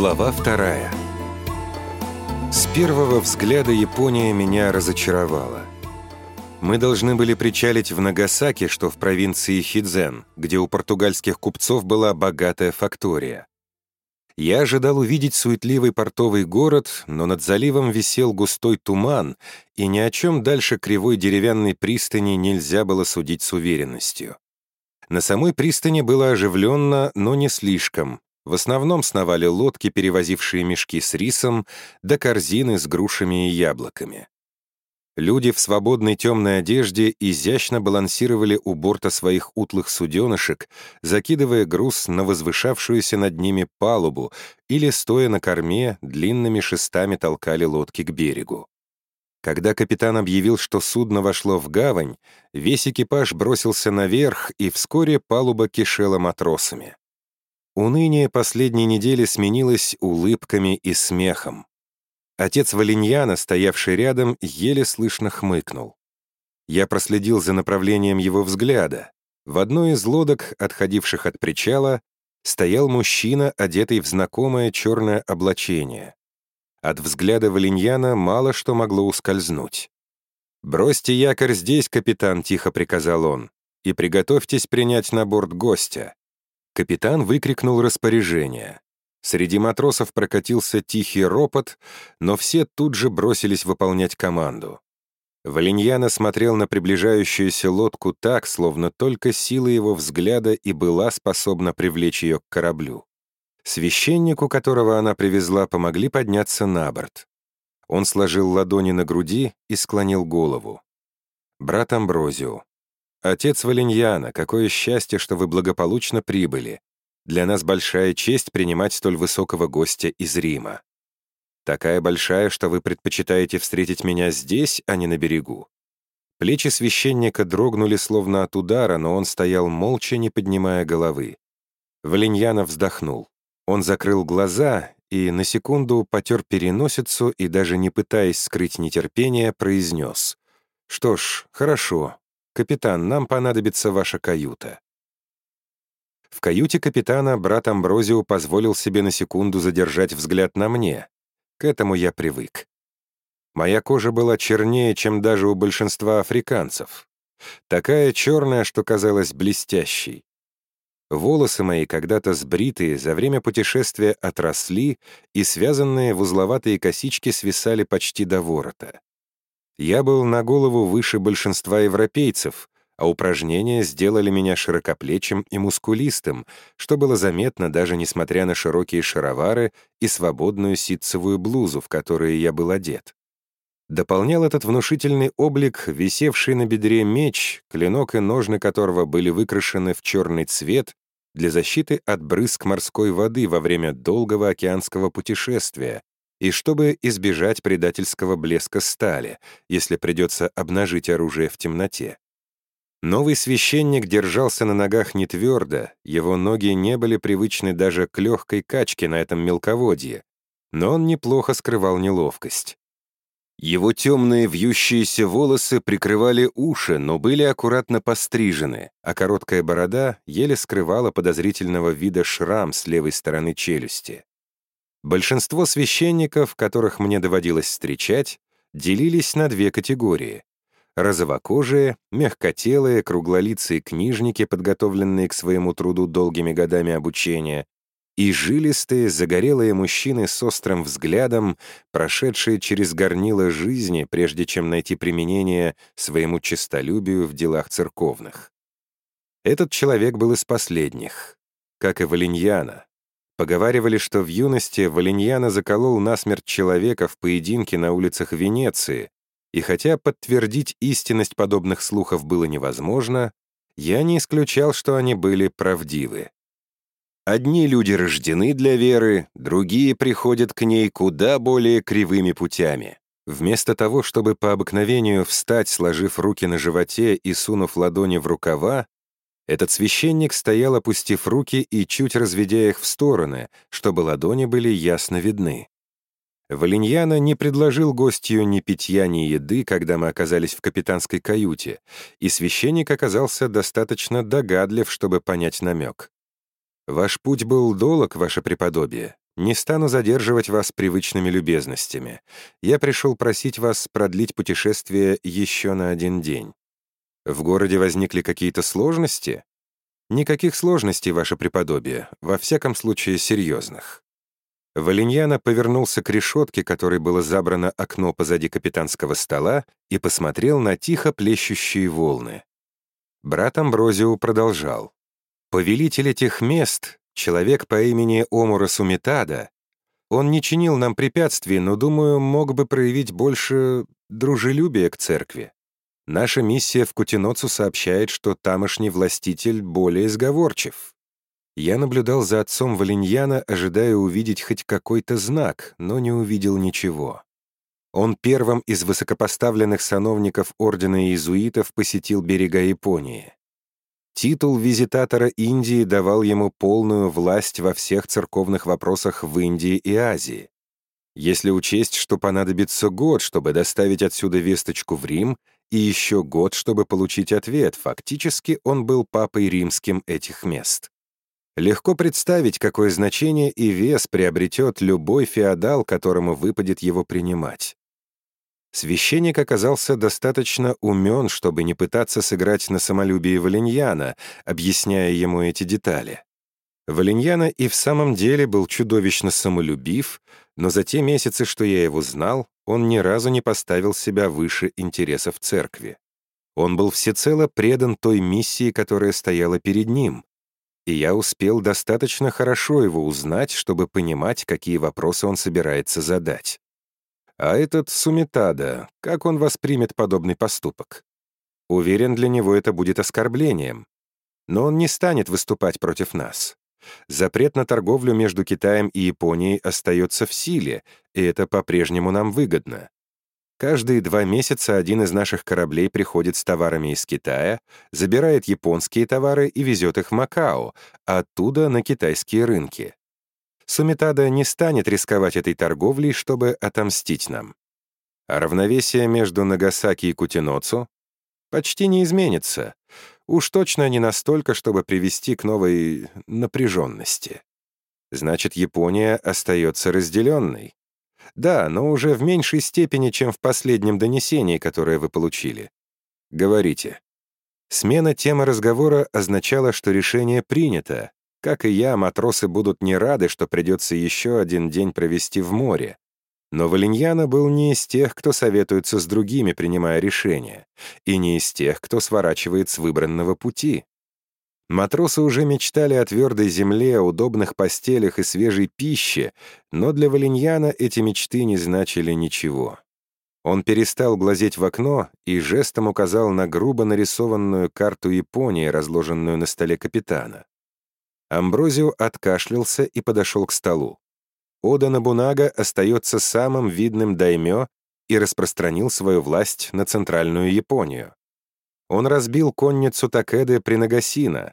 Глава вторая. С первого взгляда Япония меня разочаровала. Мы должны были причалить в Нагасаки, что в провинции Хидзен, где у португальских купцов была богатая фактория. Я ожидал увидеть суетливый портовый город, но над заливом висел густой туман, и ни о чем дальше кривой деревянной пристани нельзя было судить с уверенностью. На самой пристани было оживленно, но не слишком. В основном сновали лодки, перевозившие мешки с рисом, да корзины с грушами и яблоками. Люди в свободной темной одежде изящно балансировали у борта своих утлых суденышек, закидывая груз на возвышавшуюся над ними палубу или, стоя на корме, длинными шестами толкали лодки к берегу. Когда капитан объявил, что судно вошло в гавань, весь экипаж бросился наверх, и вскоре палуба кишела матросами. Уныние последней недели сменилось улыбками и смехом. Отец Валиньяна, стоявший рядом, еле слышно хмыкнул. Я проследил за направлением его взгляда. В одной из лодок, отходивших от причала, стоял мужчина, одетый в знакомое черное облачение. От взгляда Валиньяна мало что могло ускользнуть. «Бросьте якорь здесь, капитан», — тихо приказал он, «и приготовьтесь принять на борт гостя». Капитан выкрикнул распоряжение. Среди матросов прокатился тихий ропот, но все тут же бросились выполнять команду. Валиньяна смотрел на приближающуюся лодку так, словно только сила его взгляда и была способна привлечь ее к кораблю. Священнику, которого она привезла, помогли подняться на борт. Он сложил ладони на груди и склонил голову. «Брат Амброзио, отец Валиньяна, какое счастье, что вы благополучно прибыли. Для нас большая честь принимать столь высокого гостя из Рима. Такая большая, что вы предпочитаете встретить меня здесь, а не на берегу». Плечи священника дрогнули словно от удара, но он стоял молча, не поднимая головы. Валиньяна вздохнул. Он закрыл глаза и на секунду потер переносицу и, даже не пытаясь скрыть нетерпение, произнес. «Что ж, хорошо. Капитан, нам понадобится ваша каюта». В каюте капитана брат Амброзио позволил себе на секунду задержать взгляд на мне. К этому я привык. Моя кожа была чернее, чем даже у большинства африканцев. Такая черная, что казалась блестящей. Волосы мои, когда-то сбритые, за время путешествия отросли, и связанные в узловатые косички свисали почти до ворота. Я был на голову выше большинства европейцев, а упражнения сделали меня широкоплечим и мускулистым, что было заметно даже несмотря на широкие шаровары и свободную ситцевую блузу, в которой я был одет. Дополнял этот внушительный облик висевший на бедре меч, клинок и ножны которого были выкрашены в черный цвет для защиты от брызг морской воды во время долгого океанского путешествия и чтобы избежать предательского блеска стали, если придется обнажить оружие в темноте. Новый священник держался на ногах не твердо, его ноги не были привычны даже к легкой качке на этом мелководье, но он неплохо скрывал неловкость. Его темные вьющиеся волосы прикрывали уши, но были аккуратно пострижены, а короткая борода еле скрывала подозрительного вида шрам с левой стороны челюсти. Большинство священников, которых мне доводилось встречать, делились на две категории. Розовокожие, мягкотелые, круглолицые книжники, подготовленные к своему труду долгими годами обучения, и жилистые, загорелые мужчины с острым взглядом, прошедшие через горнило жизни, прежде чем найти применение своему честолюбию в делах церковных. Этот человек был из последних, как и Валиньяна. Поговаривали, что в юности Валиньяна заколол насмерть человека в поединке на улицах Венеции, и хотя подтвердить истинность подобных слухов было невозможно, я не исключал, что они были правдивы. Одни люди рождены для веры, другие приходят к ней куда более кривыми путями. Вместо того, чтобы по обыкновению встать, сложив руки на животе и сунув ладони в рукава, этот священник стоял, опустив руки и чуть разведя их в стороны, чтобы ладони были ясно видны. Валиньяна не предложил гостью ни питья, ни еды, когда мы оказались в капитанской каюте, и священник оказался достаточно догадлив, чтобы понять намек. «Ваш путь был долг, ваше преподобие. Не стану задерживать вас привычными любезностями. Я пришел просить вас продлить путешествие еще на один день. В городе возникли какие-то сложности? Никаких сложностей, ваше преподобие, во всяком случае серьезных. Валиньяна повернулся к решетке, которой было забрано окно позади капитанского стола, и посмотрел на тихо плещущие волны. Брат Амброзио продолжал. «Повелитель этих мест, человек по имени Омура Сумитада, он не чинил нам препятствий, но, думаю, мог бы проявить больше дружелюбия к церкви. Наша миссия в Кутиноцу сообщает, что тамошний властитель более сговорчив. Я наблюдал за отцом Валиньяна, ожидая увидеть хоть какой-то знак, но не увидел ничего. Он первым из высокопоставленных сановников Ордена Иезуитов посетил берега Японии. Титул визитатора Индии давал ему полную власть во всех церковных вопросах в Индии и Азии. Если учесть, что понадобится год, чтобы доставить отсюда весточку в Рим, и еще год, чтобы получить ответ, фактически он был папой римским этих мест. Легко представить, какое значение и вес приобретет любой феодал, которому выпадет его принимать. Священник оказался достаточно умен, чтобы не пытаться сыграть на самолюбии Валиньяна, объясняя ему эти детали. Валиньяна и в самом деле был чудовищно самолюбив, но за те месяцы, что я его знал, он ни разу не поставил себя выше интересов церкви. Он был всецело предан той миссии, которая стояла перед ним, и я успел достаточно хорошо его узнать, чтобы понимать, какие вопросы он собирается задать. А этот Сумитада, как он воспримет подобный поступок? Уверен, для него это будет оскорблением. Но он не станет выступать против нас. Запрет на торговлю между Китаем и Японией остается в силе, и это по-прежнему нам выгодно. Каждые два месяца один из наших кораблей приходит с товарами из Китая, забирает японские товары и везет их в Макао, а оттуда на китайские рынки. Сумитада не станет рисковать этой торговлей, чтобы отомстить нам. А равновесие между Нагасаки и Кутиноцу почти не изменится. Уж точно не настолько, чтобы привести к новой напряженности. Значит, Япония остается разделенной. Да, но уже в меньшей степени, чем в последнем донесении, которое вы получили. Говорите. Смена темы разговора означала, что решение принято, как и я, матросы будут не рады, что придется еще один день провести в море. Но Валиньяна был не из тех, кто советуется с другими, принимая решения, и не из тех, кто сворачивает с выбранного пути. Матросы уже мечтали о твердой земле, удобных постелях и свежей пище, но для Валиньяна эти мечты не значили ничего. Он перестал глазеть в окно и жестом указал на грубо нарисованную карту Японии, разложенную на столе капитана. Амброзио откашлялся и подошел к столу. Ода Набунага остается самым видным даймё и распространил свою власть на Центральную Японию. Он разбил конницу Такеды при Нагасино,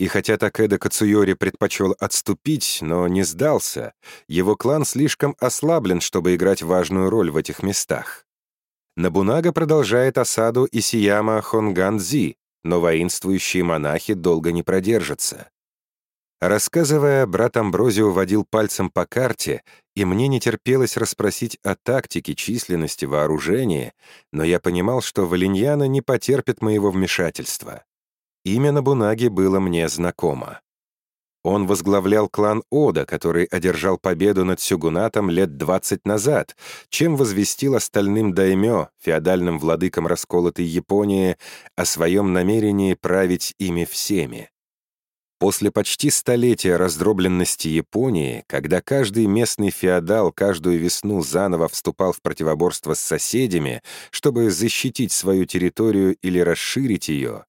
и хотя Такеда Кацуйори предпочел отступить, но не сдался, его клан слишком ослаблен, чтобы играть важную роль в этих местах. Набунага продолжает осаду Исияма Хонганзи, но воинствующие монахи долго не продержатся. Рассказывая, брат Амброзио водил пальцем по карте, и мне не терпелось расспросить о тактике, численности, вооружении, но я понимал, что Валиньяна не потерпит моего вмешательства. Имя Набунаги было мне знакомо. Он возглавлял клан Ода, который одержал победу над Сюгунатом лет 20 назад, чем возвестил остальным даймё, феодальным владыкам расколотой Японии, о своем намерении править ими всеми. После почти столетия раздробленности Японии, когда каждый местный феодал каждую весну заново вступал в противоборство с соседями, чтобы защитить свою территорию или расширить ее,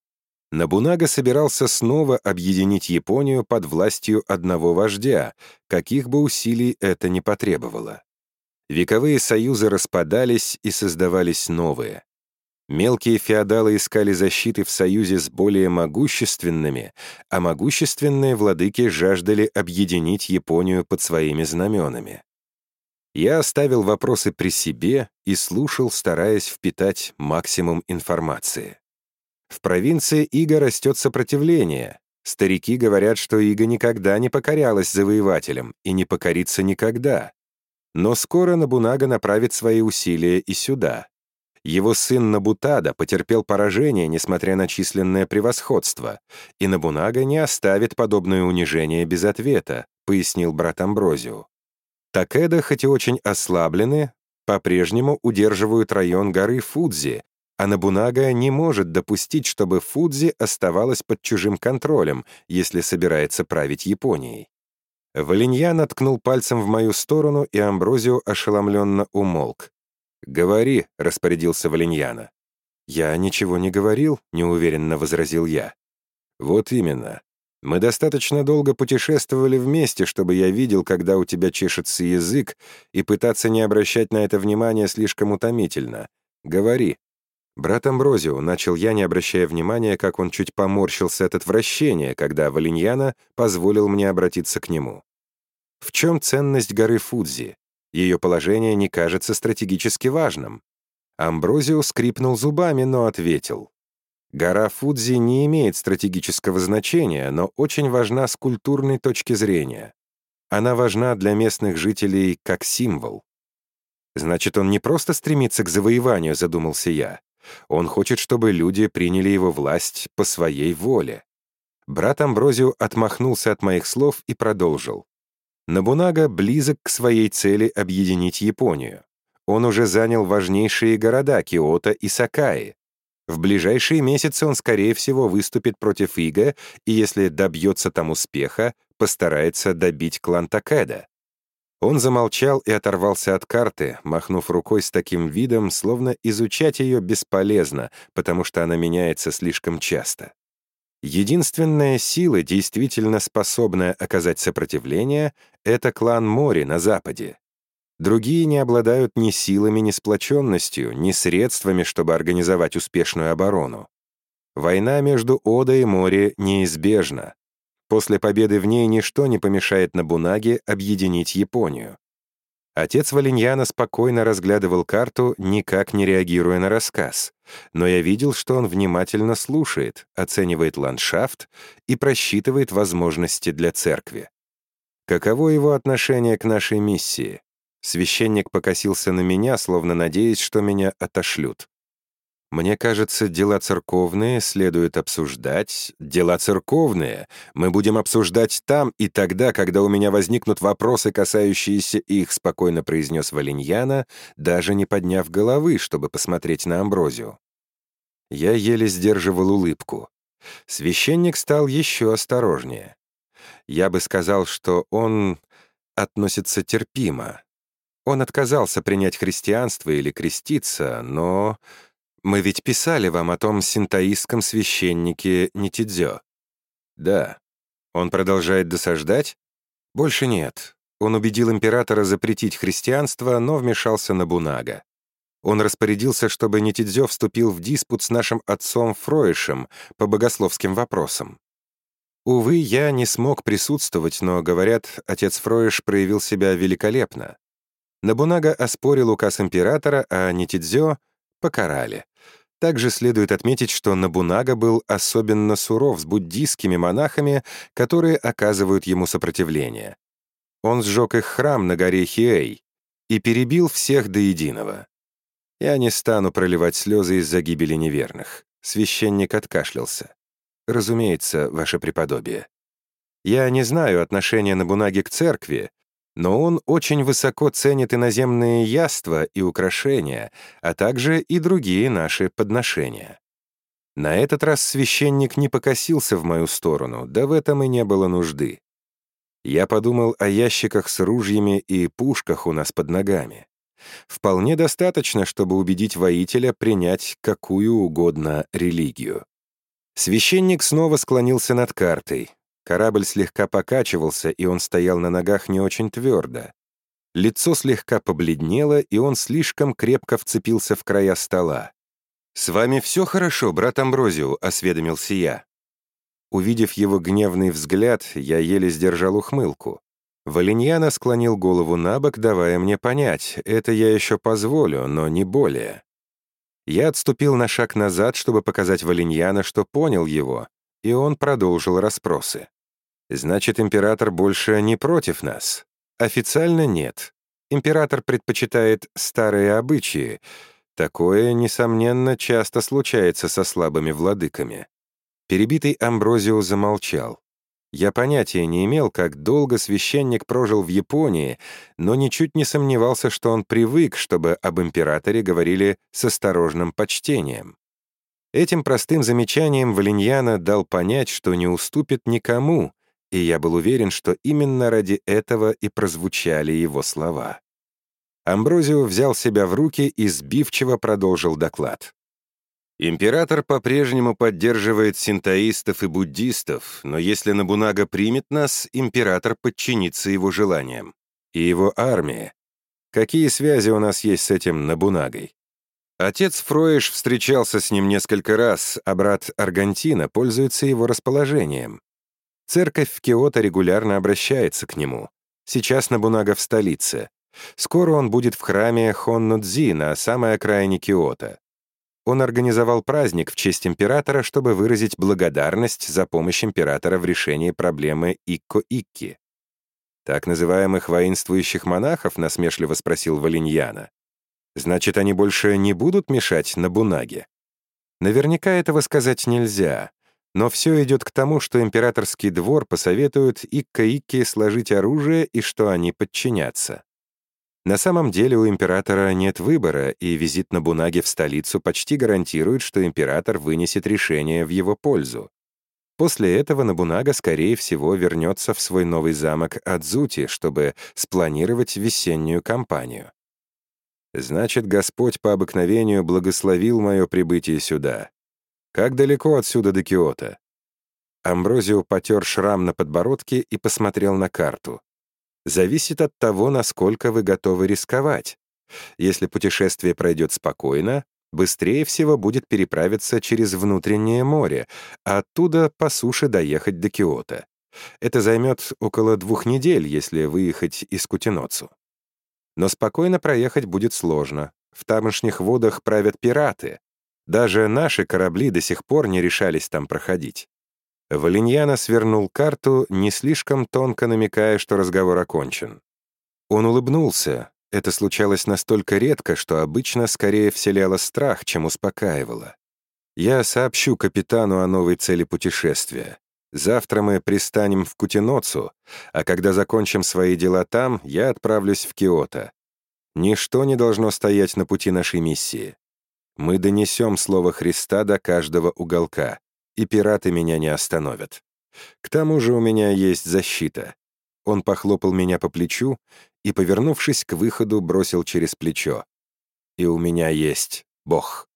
Набунага собирался снова объединить Японию под властью одного вождя, каких бы усилий это ни потребовало. Вековые союзы распадались и создавались новые. Мелкие феодалы искали защиты в союзе с более могущественными, а могущественные владыки жаждали объединить Японию под своими знаменами. Я оставил вопросы при себе и слушал, стараясь впитать максимум информации. В провинции Иго растет сопротивление, Старики говорят, что Ига никогда не покорялась завоевателям и не покорится никогда. Но скоро Набунага направит свои усилия и сюда. Его сын Набутада потерпел поражение, несмотря на численное превосходство, и Набунага не оставит подобное унижение без ответа, пояснил брат Амброзио. Такеда, хоть и очень ослаблены, по-прежнему удерживают район горы Фудзи, а Набунага не может допустить, чтобы Фудзи оставалась под чужим контролем, если собирается править Японией. Валиньян наткнул пальцем в мою сторону, и Амброзио ошеломленно умолк. «Говори», — распорядился Валиньяна. «Я ничего не говорил», — неуверенно возразил я. «Вот именно. Мы достаточно долго путешествовали вместе, чтобы я видел, когда у тебя чешется язык, и пытаться не обращать на это внимания слишком утомительно. Говори». «Брат Амброзио», — начал я, не обращая внимания, как он чуть поморщился от отвращения, когда Валиньяна позволил мне обратиться к нему. «В чем ценность горы Фудзи? Ее положение не кажется стратегически важным. Амброзио скрипнул зубами, но ответил. Гора Фудзи не имеет стратегического значения, но очень важна с культурной точки зрения. Она важна для местных жителей как символ. Значит, он не просто стремится к завоеванию, задумался я. Он хочет, чтобы люди приняли его власть по своей воле. Брат Амброзио отмахнулся от моих слов и продолжил. Набунага близок к своей цели объединить Японию. Он уже занял важнейшие города Киото и Сакаи. В ближайшие месяцы он, скорее всего, выступит против Ига и, если добьется там успеха, постарается добить клан Такеда. Он замолчал и оторвался от карты, махнув рукой с таким видом, словно изучать ее бесполезно, потому что она меняется слишком часто. Единственная сила, действительно способная оказать сопротивление, это клан Мори на Западе. Другие не обладают ни силами, ни сплоченностью, ни средствами, чтобы организовать успешную оборону. Война между Ода и Мори неизбежна. После победы в ней ничто не помешает Набунаге объединить Японию. Отец Валиньяна спокойно разглядывал карту, никак не реагируя на рассказ. Но я видел, что он внимательно слушает, оценивает ландшафт и просчитывает возможности для церкви. Каково его отношение к нашей миссии? Священник покосился на меня, словно надеясь, что меня отошлют. Мне кажется, дела церковные следует обсуждать. Дела церковные мы будем обсуждать там и тогда, когда у меня возникнут вопросы, касающиеся их, спокойно произнес Валиньяна, даже не подняв головы, чтобы посмотреть на Амброзию. Я еле сдерживал улыбку. Священник стал еще осторожнее. Я бы сказал, что он относится терпимо. Он отказался принять христианство или креститься, но мы ведь писали вам о том синтаистском священнике Нитидзё. Да. Он продолжает досаждать? Больше нет. Он убедил императора запретить христианство, но вмешался на Бунага. Он распорядился, чтобы Нитидзё вступил в диспут с нашим отцом Фроишем по богословским вопросам. Увы, я не смог присутствовать, но, говорят, отец Фроиш проявил себя великолепно. Набунага оспорил указ императора, а Нитидзё покарали. Также следует отметить, что Набунага был особенно суров с буддийскими монахами, которые оказывают ему сопротивление. Он сжег их храм на горе Хиэй и перебил всех до единого. Я не стану проливать слезы из-за гибели неверных. Священник откашлялся. Разумеется, ваше преподобие. Я не знаю отношения Набунаги к церкви, но он очень высоко ценит иноземные яства и украшения, а также и другие наши подношения. На этот раз священник не покосился в мою сторону, да в этом и не было нужды. Я подумал о ящиках с ружьями и пушках у нас под ногами. Вполне достаточно, чтобы убедить воителя принять какую угодно религию. Священник снова склонился над картой, Корабль слегка покачивался, и он стоял на ногах не очень твердо. Лицо слегка побледнело, и он слишком крепко вцепился в края стола. «С вами все хорошо, брат Амброзио», — осведомился я. Увидев его гневный взгляд, я еле сдержал ухмылку. Валиньяна склонил голову на бок, давая мне понять, это я еще позволю, но не более. Я отступил на шаг назад, чтобы показать Валиньяна, что понял его, и он продолжил расспросы. «Значит, император больше не против нас?» «Официально нет. Император предпочитает старые обычаи. Такое, несомненно, часто случается со слабыми владыками». Перебитый Амброзио замолчал. Я понятия не имел, как долго священник прожил в Японии, но ничуть не сомневался, что он привык, чтобы об императоре говорили с осторожным почтением. Этим простым замечанием Валиньяна дал понять, что не уступит никому, и я был уверен, что именно ради этого и прозвучали его слова. Амброзио взял себя в руки и сбивчиво продолжил доклад. Император по-прежнему поддерживает синтоистов и буддистов, но если Набунага примет нас, император подчинится его желаниям. И его армия. Какие связи у нас есть с этим Набунагой? Отец Фроиш встречался с ним несколько раз, а брат Аргантина пользуется его расположением. Церковь в Киото регулярно обращается к нему. Сейчас Набунага в столице. Скоро он будет в храме Хоннодзи на самой окраине Киото он организовал праздник в честь императора, чтобы выразить благодарность за помощь императора в решении проблемы Икко-Икки. «Так называемых воинствующих монахов?» — насмешливо спросил Валиньяна. «Значит, они больше не будут мешать на Бунаге?» Наверняка этого сказать нельзя, но все идет к тому, что императорский двор посоветует Икко-Икки сложить оружие и что они подчинятся. На самом деле у императора нет выбора, и визит на Бунаге в столицу почти гарантирует, что император вынесет решение в его пользу. После этого Набунага, скорее всего, вернется в свой новый замок Адзути, чтобы спланировать весеннюю кампанию. Значит, Господь по обыкновению благословил мое прибытие сюда. Как далеко отсюда до Киота? Амброзио потер шрам на подбородке и посмотрел на карту зависит от того, насколько вы готовы рисковать. Если путешествие пройдет спокойно, быстрее всего будет переправиться через внутреннее море, а оттуда по суше доехать до Киота. Это займет около двух недель, если выехать из Кутиноцу. Но спокойно проехать будет сложно. В тамошних водах правят пираты. Даже наши корабли до сих пор не решались там проходить. Валиньяна свернул карту, не слишком тонко намекая, что разговор окончен. Он улыбнулся. Это случалось настолько редко, что обычно скорее вселяло страх, чем успокаивало. «Я сообщу капитану о новой цели путешествия. Завтра мы пристанем в Кутиноцу, а когда закончим свои дела там, я отправлюсь в Киото. Ничто не должно стоять на пути нашей миссии. Мы донесем слово Христа до каждого уголка и пираты меня не остановят. К тому же у меня есть защита. Он похлопал меня по плечу и, повернувшись к выходу, бросил через плечо. И у меня есть Бог.